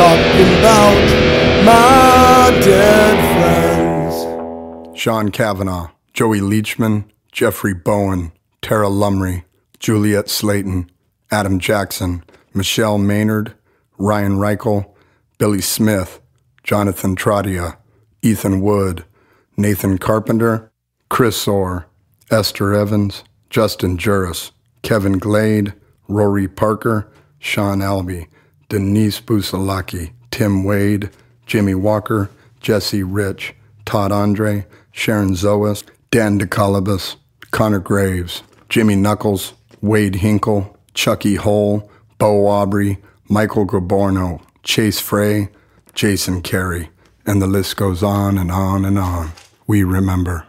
talking about my dead friends. Sean Kavanaugh, Joey Leachman, Jeffrey Bowen, Tara Lumry, Juliet Slayton, Adam Jackson, Michelle Maynard, Ryan Reichel, Billy Smith, Jonathan Trotia, Ethan Wood, Nathan Carpenter, Chris Orr, Esther Evans, Justin Juris, Kevin Glade, Rory Parker, Sean Albee, Denise Busalaki, Tim Wade, Jimmy Walker, Jesse Rich, Todd Andre, Sharon Zoas, Dan DeColibus, Connor Graves, Jimmy Knuckles, Wade Hinkle, Chucky Hole, Bo Aubrey, Michael Gaborno, Chase Frey, Jason Carey, and the list goes on and on and on. We remember.